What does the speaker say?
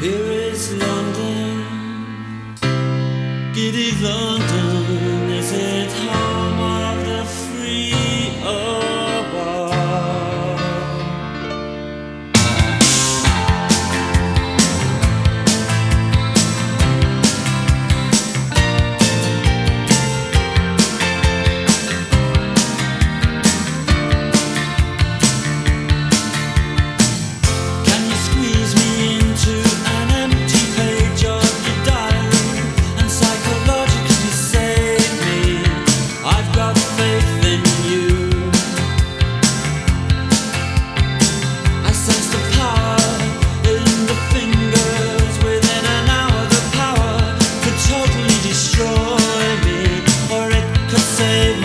Here is London, giddy London. save